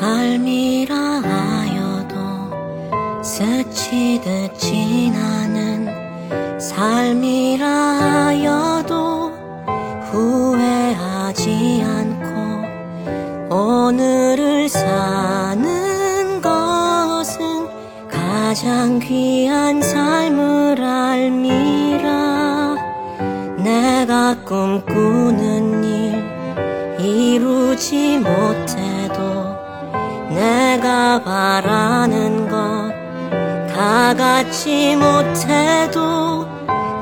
삶이라 하여도 스치듯 지나는 삶이라 하여도 후회하지 않고 오늘을 사는 것은 가장 귀한 삶을 알미라. 내가 꿈꾸는 일 이루지 못해 바라는 것다 갖지 못해도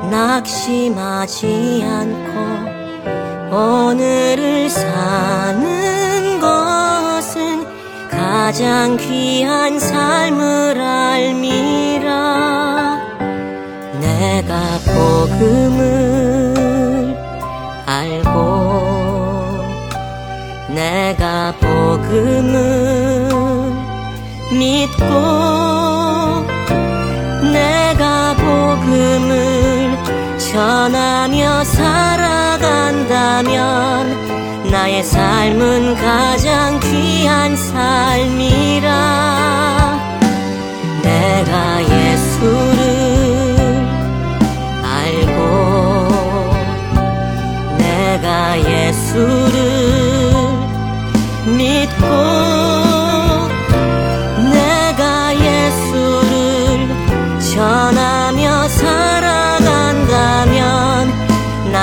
낙심하지 않고 오늘을 사는 것은 가장 귀한 삶을 알미라. 내가 복음을 알고 내가 복음을 믿고 내가 복음을 전하며 살아간다면 나의 삶은 가장 귀한 삶이라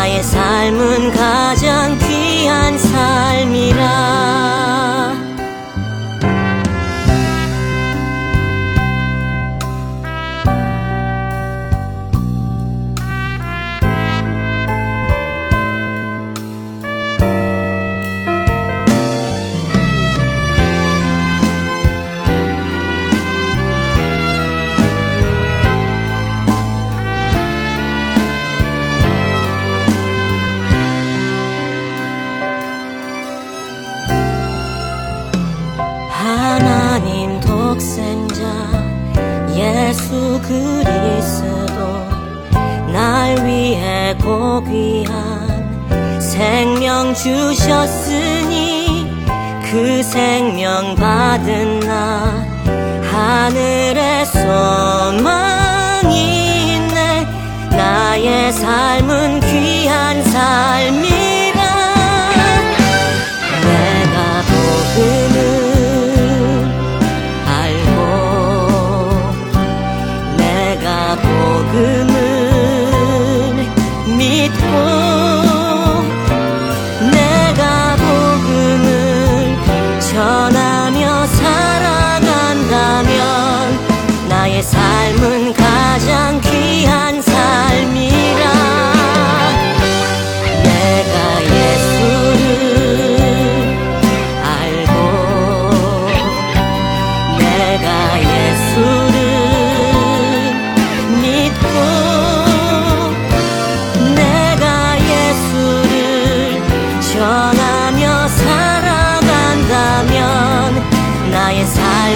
나의 삶은 가장 귀한 삶이라 예수 그리스도 날 위해 고귀한 생명 주셨으니 그 생명 받은 나 하늘에 소망이 있네. 나의 삶은 귀한 삶이 믿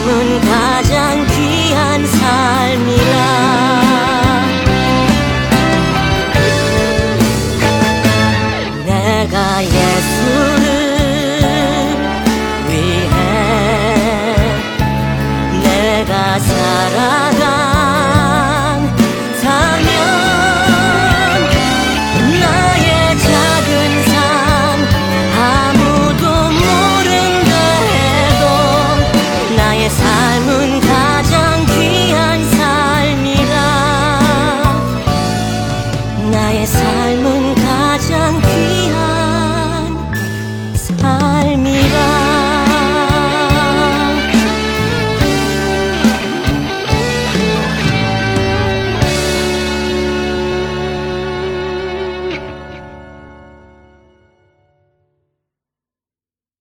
삶은 가장 귀한 삶이라. 내가 예수를 위해 내가 살아간